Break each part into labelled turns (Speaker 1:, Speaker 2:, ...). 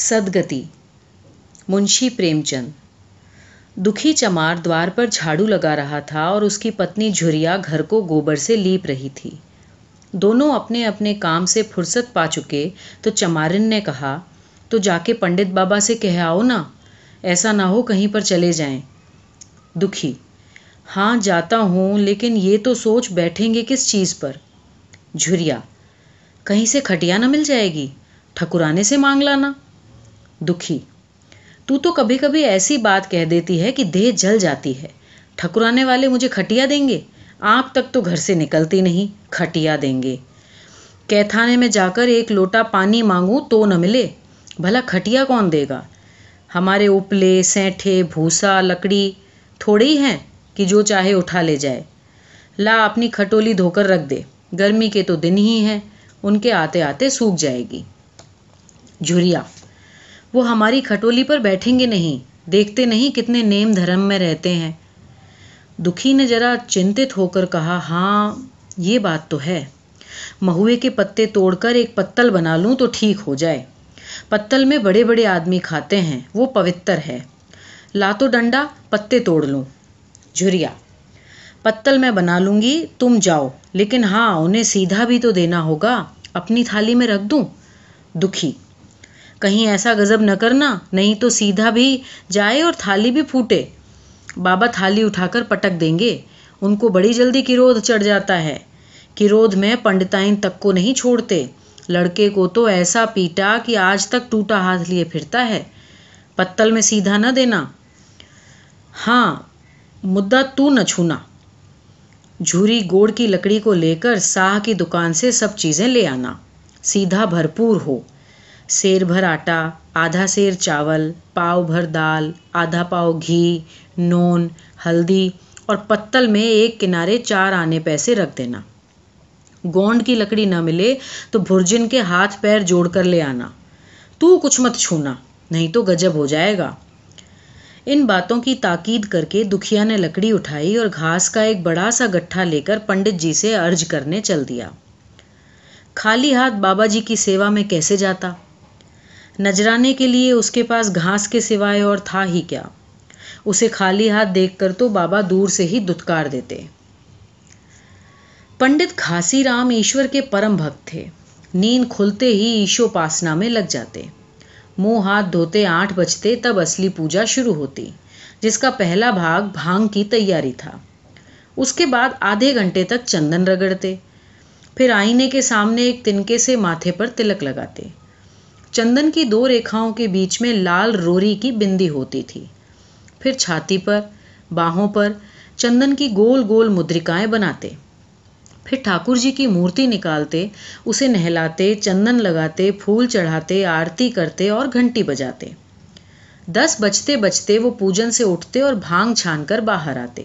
Speaker 1: سدگتی منشی پریم چند دکھی چمار دوار پر جھاڑو لگا رہا تھا اور اس کی پتنی جھریا گھر کو گوبر سے لیپ رہی تھی دونوں اپنے اپنے کام سے فرصت پا چکے تو چمارن نے کہا تو جا کے پنڈت بابا سے کہہ آؤ نا ایسا نہ ہو کہیں پر چلے جائیں دکھی ہاں جاتا ہوں لیکن یہ تو سوچ بیٹھیں گے کس چیز پر جھریا کہیں سے کھٹیا نہ مل جائے گی ٹھکرانے سے مانگ لانا دکھی۔ تو تو کبھی کبھی ایسی بات کہہ دیتی ہے کہ دیہ جل جاتی ہے۔ ٹھکرانے والے مجھے کھٹیا دیں گے؟ آپ تک تو گھر سے نکلتی نہیں، کھٹیا دیں گے۔ کیتھانے میں جا کر ایک لوٹا پانی مانگوں تو نہ ملے۔ بھلا کھٹیا کون دے گا؟ ہمارے اپلے سینٹھے، بھوسا، لکڑی تھوڑے ہی ہیں کہ جو چاہے اٹھا لے جائے۔ لا اپنی کھٹولی دھو کر رکھ دے۔ گرمی کے تو دن ہی ہیں، ان کے آتے آتے سوکھ جائے گی۔ جھریا وہ ہماری کھٹولی پر بیٹھیں گے نہیں، دیکھتے نہیں کتنے نیم دھرم میں رہتے ہیں۔ دکھی نے ذرا چنتت ہو کر کہا ہاں یہ بات تو ہے۔ مہوے کے پتے توڑ کر ایک پتل بنا لوں تو ٹھیک ہو جائے۔ پتل میں بڑے بڑے آدمی کھاتے ہیں، وہ پوتر ہے۔ لاتو ڈنڈا، پتے توڑ لوں۔ جھریا پتل میں بنا لوں گی، تم جاؤ۔ لیکن ہاں انہیں سیدھا بھی تو دینا ہوگا، اپنی تھالی میں رکھ دوں۔ دکھی کہیں ایسا غضب نہ کرنا، نہیں تو سیدھا بھی جائے اور تھالی بھی پھوٹے۔ بابا تھالی اٹھا کر پٹک دیں گے۔ ان کو بڑی جلدی کرودھ چڑھ جاتا ہے۔ کرودھ میں پنڈتائن تک کو نہیں چھوڑتے۔ لڑکے کو تو ایسا پیٹا کہ آج تک ٹوٹا ہاتھ لیے پھرتا ہے۔ پتل میں سیدھا نہ دینا۔ ہاں مدعا تو نہ چھونا۔ جھوری گوڑ کی لکڑی کو لے کر ساہ کی دکان سے سب چیزیں لے آنا۔ سیدھا بھرپور ہو۔ سیر بھر آٹا آدھا سیر چاول پاؤ بھر دال آدھا پاؤ گھی نون ہلدی اور پتل میں ایک کنارے چار آنے پیسے رکھ دینا گونڈ کی لکڑی نہ ملے تو بھرجن کے ہاتھ پیر جوڑ کر لے آنا تو کچھ مت چھونا نہیں تو گجب ہو جائے گا ان باتوں کی تاکید کر کے دکھیا نے لکڑی اٹھائی اور گھاس کا ایک بڑا سا گٹھا لے کر پنڈت جی سے ارج کرنے چل دیا خالی ہاتھ بابا جی کی سیوا میں کیسے جاتا نجرانے کے لیے اس کے پاس گھاس کے سوائے اور تھا ہی کیا۔ اسے خالی ہاتھ دیکھ کر تو بابا دور سے ہی دتکار دیتے۔ پنڈت کھاسی رام ایشور کے پرم بھکت تھے۔ نیند کھلتے ہی ایشو پاسنا میں لگ جاتے۔ منہ ہاتھ دھوتے آٹھ بجتے تب اصلی پوجا شروع ہوتی، جس کا پہلا بھاگ بھانگ کی تیاری تھا۔ اس کے بعد آدھے گھنٹے تک چندن رگڑتے۔ پھر آئینے کے سامنے ایک تنکے سے ماتھے پر تلک لگاتے۔ چندن کی دو ریکھاؤں کے بیچ میں لال روری کی بندی ہوتی تھی۔ پھر چھاتی پر، باہوں پر چندن کی گول گول مدرکائیں بناتے۔ پھر ٹھاکر جی کی مورتی نکالتے، اسے نہلاتے، چندن لگاتے، پھول چڑھاتے، آرتی کرتے اور گھنٹی بجاتے۔ دس بجتے بجتے وہ پوجن سے اٹھتے اور بھانگ چھان کر باہر آتے۔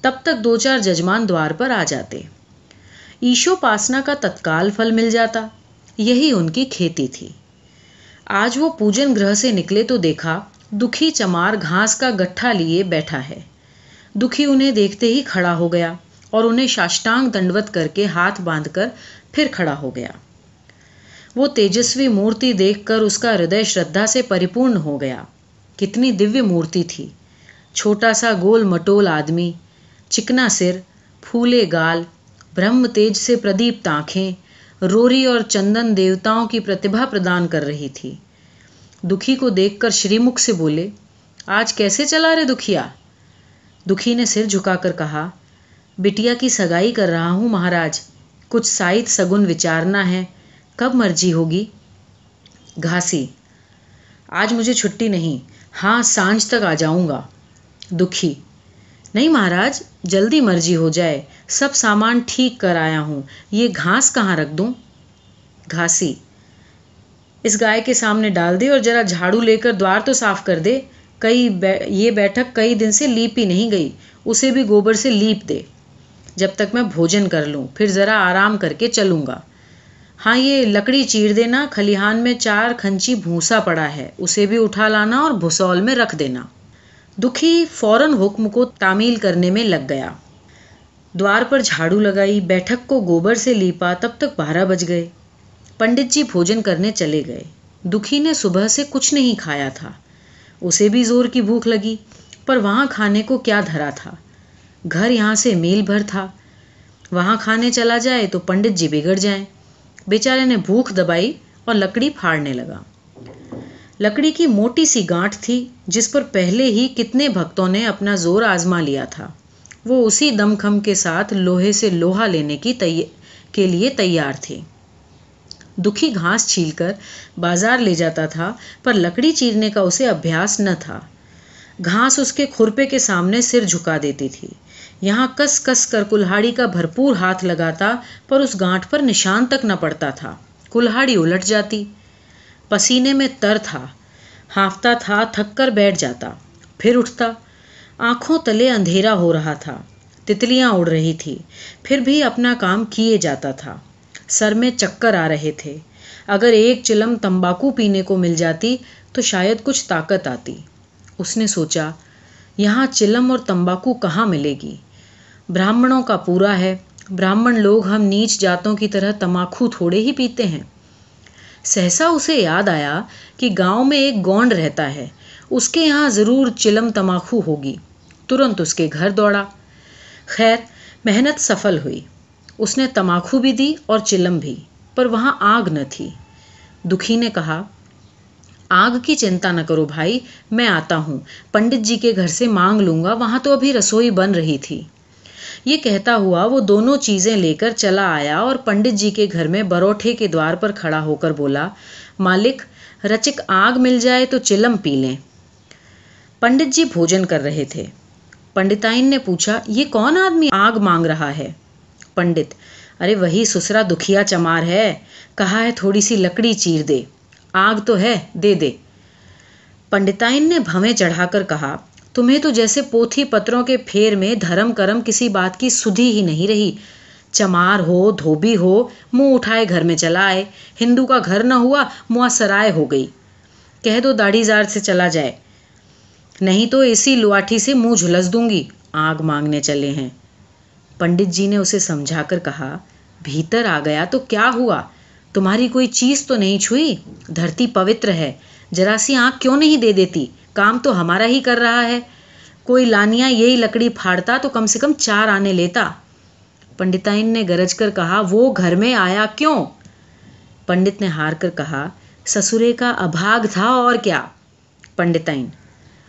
Speaker 1: تب تک دو چار ججمان دوار پر آ جاتے۔ ایشو پاسنا کا تتکال پھل مل جاتا۔ یہی ان کی کھیتی تھی۔ آج وہ پوجن گرہ سے نکلے تو دیکھا دکھی چمار گھاس کا گٹھا لیے بیٹھا ہے۔ دکھی انہیں دیکھتے ہی کھڑا ہو گیا اور انہیں شاشٹانگ دنڈوت کر کے ہاتھ باندھ کر پھر کھڑا ہو گیا۔ وہ تیجسوی مورتی دیکھ کر اس کا ہردے شردا سے پریپورن ہو گیا۔ کتنی دیویہ مورتی تھی۔ چھوٹا سا گول مٹول آدمی، چکنا سر، پھولے گال، برہم تیج سے پردیپ تانکھیں روری اور چندن دیوتاؤں کی پرتبھا پردان کر رہی تھی۔ دکھی کو دیکھ کر شری مکھ سے بولے، آج کیسے چلا رہے دکھیا؟ دکھی نے سر جھکا کر کہا، بٹیا کی سگائی کر رہا ہوں مہاراج، کچھ سائت سگن وچارنا ہے، کب مرضی ہوگی؟ گھاسی، آج مجھے چھٹی نہیں ہاں سانج تک آ جاؤں گا۔ دکھی نہیں مہاراج، جلدی مرضی ہو جائے۔ سب سامان ٹھیک کر آیا ہوں۔ یہ گھاس کہاں رکھ دوں؟ گھاسی۔ اس گائے کے سامنے ڈال دے اور ذرا جھاڑو لے کر دوار تو صاف کر دے۔ کئی یہ بیٹھک کئی دن سے لیپ ہی نہیں گئی۔ اسے بھی گوبر سے لیپ دے۔ جب تک میں بھوجن کر لوں، پھر ذرا آرام کر کے چلوں گا۔ ہاں یہ لکڑی چیر دینا کھلیحان میں چار کھنچی بھوسا پڑا ہے۔ اسے بھی اٹھا لانا اور بھسول میں رکھ دینا۔ دکھی فوراً حکم کو تعمیل کرنے میں لگ گیا۔ دوار پر جھاڑو لگائی، بیٹھک کو گوبر سے لیپا، تب تک بارہ بج گئے۔ پنڈت جی بھوجن کرنے چلے گئے۔ دکھی نے صبح سے کچھ نہیں کھایا تھا۔ اسے بھی زور کی بھوک لگی، پر وہاں کھانے کو کیا دھرا تھا۔ گھر یہاں سے میل بھر تھا۔ وہاں کھانے چلا جائے تو پنڈت جی بگڑ جائیں۔ بیچارے نے بھوک دبائی اور لکڑی پھاڑنے لگا۔ لکڑی کی موٹی سی گانٹ تھی جس پر پہلے ہی کتنے بھکتوں نے اپنا زور آزما لیا تھا۔ وہ اسی دم کھم کے ساتھ لوہے سے لوہا لینے کی تی... کے لیے تیار تھے دکھی گھاس چھیل کر بازار لے جاتا تھا، پر لکڑی چیرنے کا اسے ابھیاس نہ تھا۔ گھاس اس کے کھرپے کے سامنے سر جھکا دیتی تھی۔ یہاں کس کس کر کلہاڑی کا بھرپور ہاتھ لگاتا، پر اس گانٹ پر نشان تک نہ پڑتا تھا۔ کلہاڑی الٹ جاتی۔ پسینے میں تر تھا، ہانفتا تھا تھک کر بیٹھ جاتا، پھر اٹھتا، آنکھوں تلے اندھیرا ہو رہا تھا، تتلیاں اڑ رہی تھی، پھر بھی اپنا کام کیے جاتا تھا۔ سر میں چکر آ رہے تھے۔ اگر ایک چلم تمباکو پینے کو مل جاتی تو شاید کچھ طاقت آتی۔ اس نے سوچا، یہاں چلم اور تمباکو کہاں ملے گی؟ براہمنوں کا پورا ہے براہمن لوگ ہم نیچ جاتوں کی طرح تماکو تھوڑے ہی پیتے ہیں۔ سہسا اسے یاد آیا کہ گاؤں میں ایک گونڈ رہتا ہے۔ اس کے یہاں ضرور چلم تماخو ہوگی۔ ترنت اس کے گھر دوڑا۔ خیر، محنت سفل ہوئی۔ اس نے تماخو بھی دی اور چلم بھی، پر وہاں آگ نہ تھی۔ دکھی نے کہا، آگ کی چنتا نہ کرو بھائی، میں آتا ہوں۔ پنڈت جی کے گھر سے مانگ لوں گا، وہاں تو ابھی رسوئی بن رہی تھی۔ یہ کہتا ہوا وہ دونوں چیزیں لے کر چلا آیا اور پنڈت جی کے گھر میں بروٹھے کے دوار پر کھڑا ہو کر بولا، مالک، رچک آگ مل جائے تو چلم پی لیں۔ پنڈت جی بھوجن کر رہے تھے۔ پنڈتائن نے پوچھا، یہ کون آدمی آگ مانگ رہا ہے؟ پنڈت، ارے وہی سسرا دکھیا چمار ہے، کہا ہے تھوڑی سی لکڑی چیر دے۔ آگ تو ہے، دے دے۔ پنڈتائن نے بھویں چڑھا کر کہا تمہیں تو جیسے پوتھی پتروں کے پھیر میں دھرم کرم کسی بات کی سدھی ہی نہیں رہی۔ چمار ہو، دھوبی ہو، منہ اٹھائے گھر میں چلا آئے۔ ہندو کا گھر نہ ہوا معاں سرائے ہو گئی۔ کہہ دو داڑھی زار سے چلا جائے۔ نہیں تو اسی لواٹھی سے منہ جھلس دوں گی۔ آگ مانگنے چلے ہیں۔ پنڈت جی نے اسے سمجھا کر کہا، بھیتر آ گیا تو کیا ہوا؟ تمہاری کوئی چیز تو نہیں چھوئی؟ دھرتی پوتر ہے۔ جراسی آنکھ کیوں نہیں دے دیتی؟ کام تو ہمارا ہی کر رہا ہے۔ کوئی لانیا یہی لکڑی پھاڑتا تو کم سے کم چار آنے لیتا۔ پنڈتائن نے گرج کر کہا، وہ گھر میں آیا کیوں؟ پنڈت نے ہار کر کہا، سسرے کا ابھاگ تھا اور کیا؟ پنڈتائن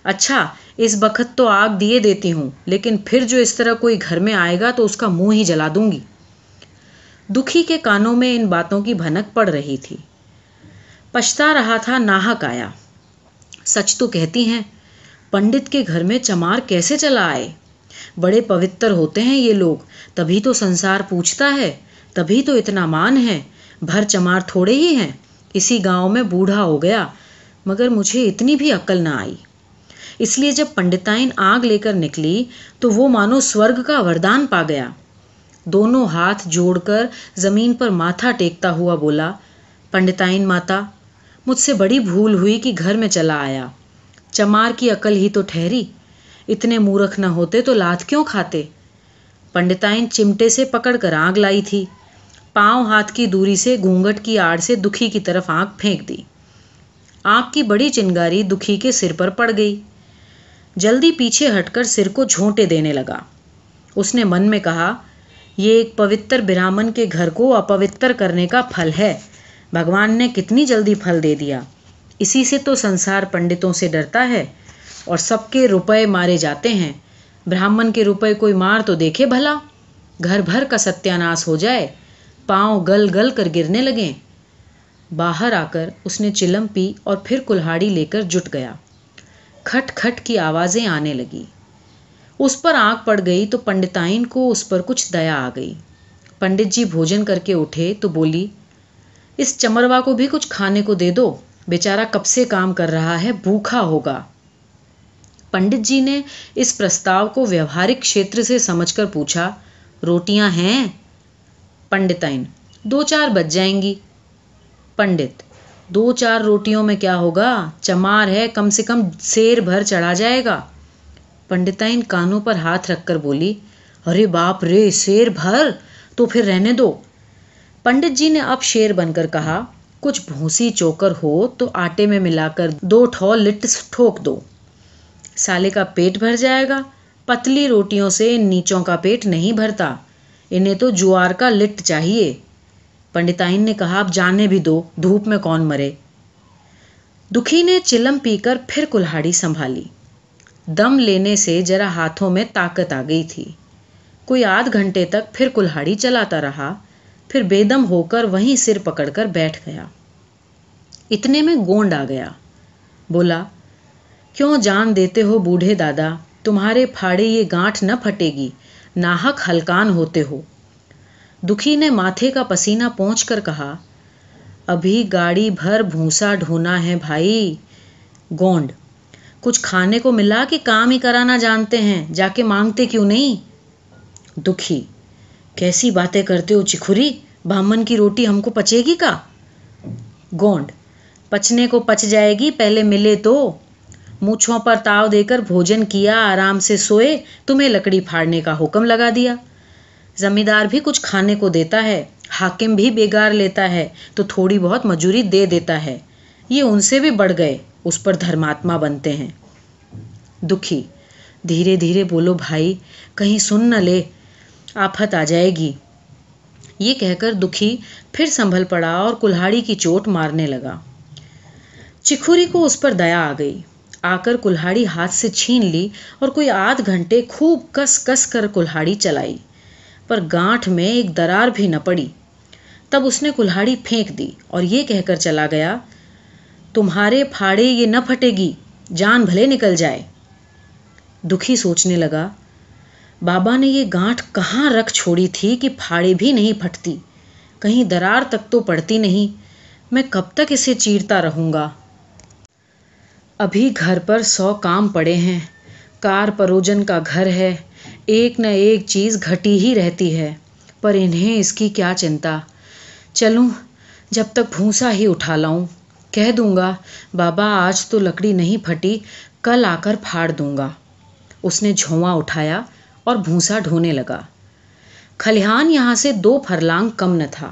Speaker 1: اچھا اس بخت تو آگ دیے دیتی ہوں، لیکن پھر جو اس طرح کوئی گھر میں آئے گا تو اس کا منہ ہی جلا دوں گی۔ دکھی کے کانوں میں ان باتوں کی بھنک پڑ رہی تھی۔ پچھتا رہا تھا، ناہک آیا۔ سچ تو کہتی ہیں، پنڈت کے گھر میں چمار کیسے چلا آئے؟ بڑے پوتر ہوتے ہیں یہ لوگ، تبھی تو سنسار پوچھتا ہے، تبھی تو اتنا مان ہے، بھر چمار تھوڑے ہی ہیں، اسی گاؤں میں بوڑھا ہو گیا، مگر مجھے اتنی بھی عقل نہ آئی۔ اس لیے جب پنڈتائن آگ لے کر نکلی، تو وہ مانو سورگ کا وردان پا گیا۔ دونوں ہاتھ جوڑ کر زمین پر ماتھا ٹیکتا ہوا بولا، پنڈتائن ماتا مجھ سے بڑی بھول ہوئی کہ گھر میں چلا آیا۔ چمار کی عقل ہی تو ٹھہری۔ اتنے مورکھ نہ ہوتے تو لات کیوں کھاتے؟ پنڈتائن چمٹے سے پکڑ کر آگ لائی تھی۔ پاؤں ہاتھ کی دوری سے گھونگٹ کی آڑ سے دکھی کی طرف آنکھ پھینک دی۔ آنکھ کی بڑی چنگاری دکھی کے سر پر پڑ گئی۔ جلدی پیچھے ہٹ کر سر کو جھونٹے دینے لگا۔ اس نے من میں کہا، یہ ایک پوتر برامن کے گھر کو اپوتر کرنے کا پھل ہے۔ بھگوان نے کتنی جلدی پھل دے دیا۔ اسی سے تو سنسار پنڈتوں سے ڈرتا ہے اور سب کے روپے مارے جاتے ہیں۔ براہمن کے روپے کوئی مار تو دیکھے بھلا؟ گھر بھر کا ستیاناس ہو جائے، پاؤں گل گل کر گرنے لگیں باہر آ کر اس نے چلم پی اور پھر کلہاڑی لے کر جٹ گیا۔ کھٹ کھٹ کی آوازیں آنے لگی۔ اس پر آنکھ پڑ گئی تو پنڈتائن کو اس پر کچھ دیا آ گئی۔ پنڈت جی بھوجن کر کے اٹھے تو بولی اس چمروا کو بھی کچھ کھانے کو دے دو۔ بیچارہ کب سے کام کر رہا ہے، بھوکھا ہوگا۔ پنڈت جی نے اس پرستاو کو ویوہارک چھیتر سے سمجھ کر پوچھا، روٹیاں ہیں؟ پنڈتائن، دو چار بچ جائیں گی۔ پنڈت، دو چار روٹیوں میں کیا ہوگا؟ چمار ہے، کم سے کم سیر بھر چڑھا جائے گا۔ پنڈتائن کانوں پر ہاتھ رکھ کر بولی، ارے باپ رے، سیر بھر؟ تو پھر رہنے دو۔ پنڈت جی نے اب شیر بن کر کہا، کچھ بھوسی چوکر ہو تو آٹے میں ملا کر دو ٹھو لٹس ٹھوک دو۔ سالے کا پیٹ بھر جائے گا۔ پتلی روٹیوں سے نیچوں کا پیٹ نہیں بھرتا۔ انہیں تو جوار کا لٹ چاہیے۔ پنڈتائن نے کہا، اب جانے بھی دو، دھوپ میں کون مرے۔ دکھی نے چلم پی کر پھر کلہاڑی سنبھالی۔ دم لینے سے ذرا ہاتھوں میں طاقت آ گئی تھی۔ کوئی آدھ گھنٹے تک پھر کلہاڑی چلاتا رہا۔ پھر بے دم ہو کر وہیں سر پکڑ کر بیٹھ گیا۔ اتنے میں گونڈ آ گیا۔ بولا، کیوں جان دیتے ہو بوڑھے دادا؟ تمہارے پھاڑے یہ گانٹھ نہ پھٹے گی، ناحق ہلکان ہوتے ہو دکھی نے ماتھے کا پسینہ پہنچ کر کہا، ابھی گاڑی بھر بھوسا ڈھونا ہے بھائی۔ گونڈ، کچھ کھانے کو ملا کہ کام ہی کرانا جانتے ہیں، جا کے مانگتے کیوں نہیں دکھی کیسی باتیں کرتے ہو چکھری بامن کی روٹی ہم کو پچے گی کا گونڈ، پچنے کو پچ جائے گی، پہلے ملے تو۔ مونچھوں پر تاؤ دے کر بھوجن کیا، آرام سے سوئے، تمہیں لکڑی پھاڑنے کا حکم لگا دیا۔ زمیندار بھی کچھ کھانے کو دیتا ہے، حاکم بھی بیگار لیتا ہے، تو تھوڑی بہت مجوری دے دیتا ہے۔ یہ ان سے بھی بڑھ گئے، اس پر دھرماتما بنتے ہیں۔ دکھی، دھیرے دھیرے بولو، بھائی، کہیں سن نہ لے۔ آفت آ جائے گی۔ یہ کہہ کر دکھی پھر سنبھل پڑا اور کلہاڑی کی چوٹ مارنے لگا۔ چکھوری کو اس پر دیا آ گئی۔ آ کر کلہاڑی ہاتھ سے چھین لی اور کوئی آدھ گھنٹے خوب کس کس کر کلہاڑی چلائی۔ پر گانٹھ میں ایک درار بھی نہ پڑی۔ تب اس نے کلہاڑی پھینک دی اور یہ کہہ کر چلا گیا، تمہارے پھاڑے یہ نہ پھٹے گی، جان بھلے نکل جائے۔ دکھی سوچنے لگا۔ بابا نے یہ گانٹھ کہاں رکھ چھوڑی تھی کہ پھاڑے بھی نہیں پھٹتی؟ کہیں درار تک تو پڑتی نہیں۔ میں کب تک اسے چیرتا رہوں گا؟ ابھی گھر پر سو کام پڑے ہیں۔ کار پروجن کا گھر ہے۔ ایک نہ ایک چیز گھٹی ہی رہتی ہے۔ پر انہیں اس کی کیا چنتا؟ چلوں، جب تک بھونسا ہی اٹھا لاؤں۔ کہہ دوں گا، بابا آج تو لکڑی نہیں پھٹی، کل آ کر پھاڑ دوں گا۔ اس نے جھواں اٹھایا۔ اور بھونسا ڈھونے لگا۔ کھلیہان یہاں سے دو پھرلانگ کم نہ تھا۔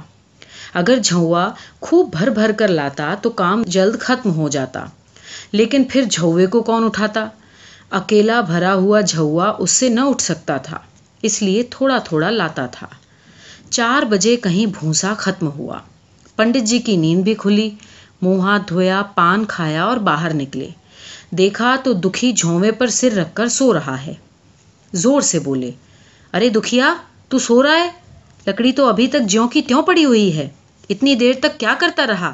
Speaker 1: اگر جھوا خوب بھر بھر کر لاتا تو کام جلد ختم ہو جاتا۔ لیکن پھر جھوے کو کون اٹھاتا؟ اکیلا بھرا ہوا جھوا اس سے نہ اٹھ سکتا تھا، اس لیے تھوڑا تھوڑا لاتا تھا۔ چار بجے کہیں بھونسا ختم ہوا۔ پنڈت جی کی نیند بھی کھلی، منہ ہاتھ دھویا، پان کھایا اور باہر نکلے۔ دیکھا تو دکھی جھونوے پر سر رکھ کر سو رہا ہے۔ زور سے بولے، ارے دکھیا، تو سو رہا ہے؟ لکڑی تو ابھی تک جیوں کی تیوں پڑی ہوئی ہے۔ اتنی دیر تک کیا کرتا رہا؟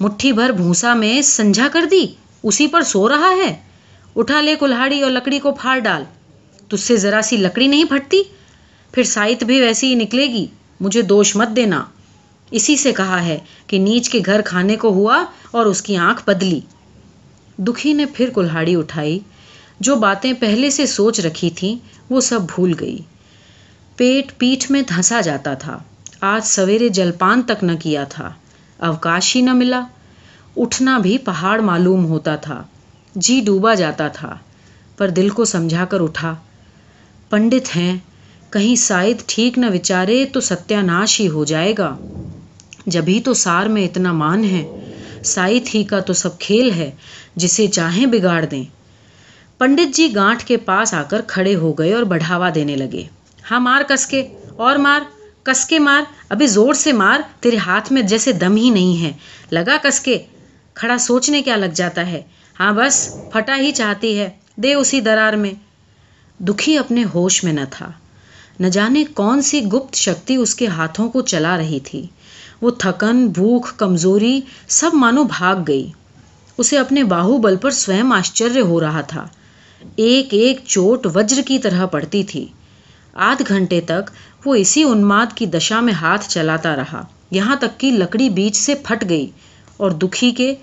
Speaker 1: مٹھی بھر بھوسا میں سنجھا کر دی، اسی پر سو رہا ہے؟ اٹھا لے کلہاڑی اور لکڑی کو پھاڑ ڈال۔ تج سے ذرا سی لکڑی نہیں پھٹتی؟ پھر سائت بھی ویسی ہی نکلے گی، مجھے دوش مت دینا۔ اسی سے کہا ہے کہ نیچ کے گھر کھانے کو ہوا اور اس کی آنکھ بدلی۔ دکھی نے پھر کلہاڑی اٹھائی۔ جو باتیں پہلے سے سوچ رکھی تھیں، وہ سب بھول گئی۔ پیٹ پیٹھ میں دھنسا جاتا تھا۔ آج سویرے جلپان تک نہ کیا تھا۔ اوکاش ہی نہ ملا۔ اٹھنا بھی پہاڑ معلوم ہوتا تھا۔ جی ڈوبا جاتا تھا۔ پر دل کو سمجھا کر اٹھا۔ پنڈت ہیں۔ کہیں سائد ٹھیک نہ وچارے تو ستیہ ناش ہی ہو جائے گا۔ جبھی تو سار میں اتنا مان ہے۔ سائت ہی کا تو سب کھیل ہے۔ جسے چاہیں بگاڑ دیں۔ پنڈت جی گانٹھ کے پاس آ کر کھڑے ہو گئے اور بڑھاوا دینے لگے۔ ہاں مار کس کے اور مار کس کے مار، ابھی زور سے مار، تیرے ہاتھ میں جیسے دم ہی نہیں ہے۔ لگا کس کے کھڑا سوچنے کیا لگ جاتا ہے۔ ہاں بس، پھٹا ہی چاہتی ہے، دے اسی درار میں۔ دکھی اپنے ہوش میں نہ تھا۔ نہ جانے کون سی گپت شکتی اس کے ہاتھوں کو چلا رہی تھی۔ وہ تھکن، بھوک، کمزوری، سب مانو بھاگ گئی۔ اسے اپنے باہو بل پر سوئم آشچر ہو رہا تھا۔ ایک ایک چوٹ وجر کی طرح پڑتی تھی۔ آدھ گھنٹے تک وہ اسی انماد کی دشا میں ہاتھ چلاتا رہا۔ یہاں تک کہ لکڑی بیچ سے پھٹ گئی اور دکھی کے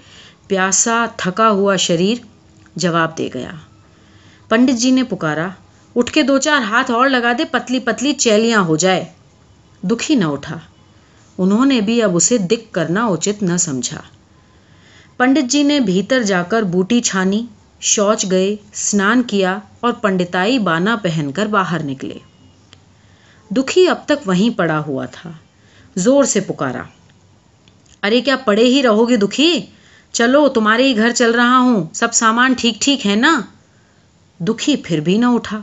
Speaker 1: پیاسا تھکا ہوا شریر جواب دے گیا۔ پنڈت جی نے پکارا، اٹھ کے دو چار ہاتھ اور لگا دے، پتلی پتلی چیلیاں ہو جائے دکھی نہ اٹھا۔ انہوں نے بھی اب اسے دکھ کرنا اچت نہ سمجھا۔ پنڈت جی نے بھیتر جا کر بوٹی چھانی۔ شوچ گئے اسنان کیا اور پنڈتائی بانا پہن کر باہر نکلے۔ دکھی اب تک وہیں پڑا ہوا تھا۔ زور سے پکارا۔ ارے، کیا پڑے ہی رہو گے دکھی؟ چلو، تمہارے ہی گھر چل رہا ہوں۔ سب سامان ٹھیک ٹھیک ہے نا؟ دکھی پھر بھی نہ اٹھا۔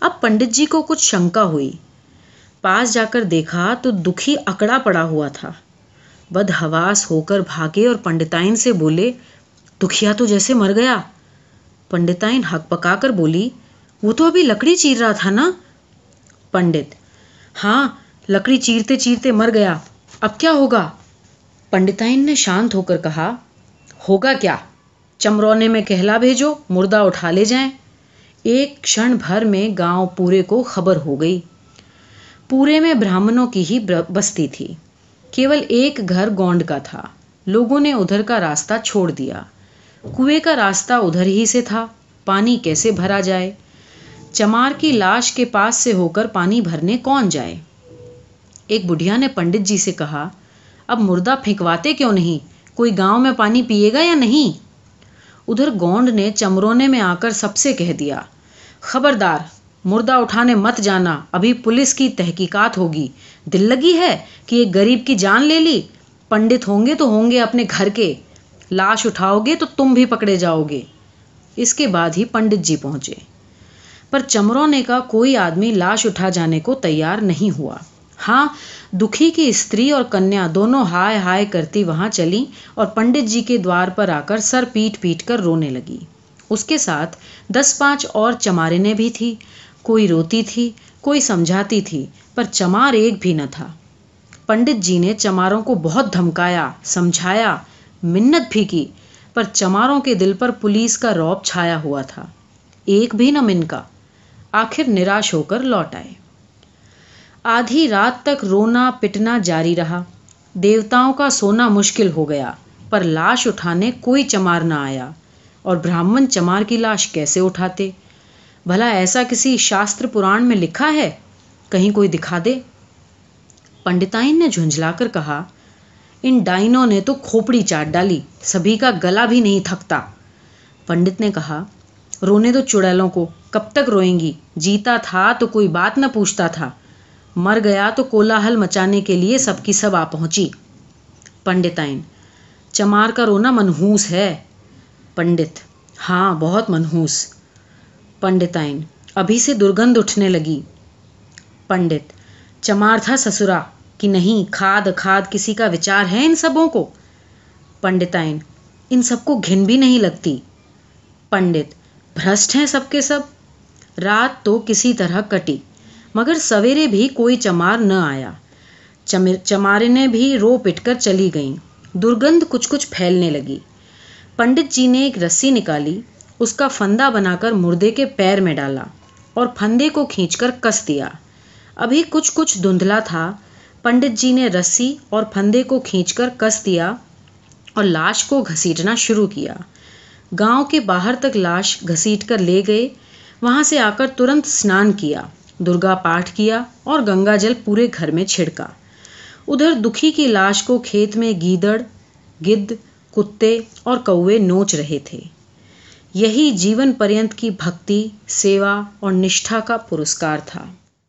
Speaker 1: اب پنڈت جی کو کچھ شنکا ہوئی۔ پاس جا کر دیکھا تو دکھی اکڑا پڑا ہوا تھا۔ بد حواس ہو کر بھاگے اور پنڈتائن سے بولے دکھیا تو جیسے مر گیا۔ پنڈتائن حق پکا کر بولی، وہ تو ابھی لکڑی چیر رہا تھا نا؟ پنڈت ہاں لکڑی چیرتے چیرتے مر گیا۔ اب کیا ہوگا؟ پنڈتائن نے شانت ہو کر کہا، ہوگا کیا؟ چمرونے میں کہلا بھیجو، مردہ اٹھا لے جائیں۔ ایک کھڑ بھر میں گاؤں پورے کو خبر ہو گئی۔ پورے میں براہمنوں کی ہی بستی تھی۔ کیول ایک گھر گونڈ کا تھا۔ لوگوں نے ادھر کا راستہ چھوڑ دیا۔ کنویں کا راستہ ادھر ہی سے تھا، پانی کیسے بھرا جائے؟ چمار کی لاش کے پاس سے ہو کر پانی بھرنے کون جائے؟ ایک بڑھیا نے پنڈت جی سے کہا، اب مردہ پھینکواتے کیوں نہیں؟ کوئی گاؤں میں پانی پیے گا یا نہیں؟ ادھر گونڈ نے چمرونے میں آ کر سب سے کہہ دیا، خبردار، مردہ اٹھانے مت جانا، ابھی پولیس کی تحقیقات ہوگی۔ دل لگی ہے کہ ایک غریب کی جان لے لی؟ پنڈت ہوں گے تو ہوں گے اپنے گھر کے۔ لاش اٹھاؤ گے تو تم بھی پکڑے جاؤ گے۔ اس کے بعد ہی پنڈت جی پہنچے۔ پر چمرونے کا کوئی آدمی لاش اٹھا جانے کو تیار نہیں ہوا۔ ہاں دکھی کی استری اور کنیا دونوں ہائے ہائے کرتی وہاں چلی اور پنڈت جی کے دوار پر آ کر سر پیٹ پیٹ کر رونے لگی۔ اس کے ساتھ دس پانچ اور چمارنے بھی تھی کوئی روتی تھی، کوئی سمجھاتی تھی، پر چمار ایک بھی نہ تھا۔ پنڈت جی نے چماروں کو بہت دھمکایا، سمجھایا۔ منت بھی کی، پر چماروں کے دل پر پولیس کا روب چھایا ہوا تھا۔ ایک بھی نہ من کا۔ آخر نراش ہو کر لوٹ آئے۔ آدھی رات تک رونا پٹنا جاری رہا۔ دیوتاؤں کا سونا مشکل ہو گیا، پر لاش اٹھانے کوئی چمار نہ آیا۔ اور براہمن چمار کی لاش کیسے اٹھاتے؟ بھلا ایسا کسی شاستر پران میں لکھا ہے؟ کہیں کوئی دکھا دے؟ پنڈتائن نے جھنجھلا کر کہا ان ڈائنوں نے تو کھوپڑی چاٹ ڈالی، سبھی کا گلا بھی نہیں تھکتا۔ پنڈت نے کہا، رونے دو چڑیلوں کو، کب تک روئیں گی؟ جیتا تھا تو کوئی بات نہ پوچھتا تھا۔ مر گیا تو کولاہل مچانے کے لیے سب کی سب آ پہنچی۔ پنڈتائن، چمار کا رونا منحوس ہے۔ پنڈت ہاں بہت منحوس پنڈتائن، ابھی سے درگند اٹھنے لگی۔ پنڈت، چمار تھا سسرا۔ کہ نہیں، کھاد کھاد کسی کا وچار ہے ان سبوں کو؟ پنڈتائن، ان سب کو گھن بھی نہیں لگتی۔ پنڈت بھرشٹ ہیں سب کے سب؟ رات تو کسی طرح کٹی، مگر سویرے بھی کوئی چمار نہ آیا۔ چمارے نے بھی رو پٹ کر چلی گئیں۔ درگند کچھ کچھ پھیلنے لگی۔ پنڈت جی نے ایک رسی نکالی، اس کا فندا بنا کر مردے کے پیر میں ڈالا اور پھندے کو کھینچ کر کس دیا۔ ابھی کچھ کچھ دھندلا تھا پنڈت جی نے رسی اور پھندے کو کھینچ کر کس دیا اور لاش کو گھسیٹنا شروع کیا۔ گاؤں کے باہر تک لاش گھسیٹ کر لے گئے۔ وہاں سے آ کر ترنت اسنان کیا، درگا پاٹ کیا اور گنگا جل پورے گھر میں چھڑکا۔ ادھر دکھی کی لاش کو کھیت میں گیدڑ، گد، کتے اور کوے نوچ رہے تھے۔ یہی جیون پرینت کی بھکتی، سیوا اور نشٹھا کا پرسکار تھا۔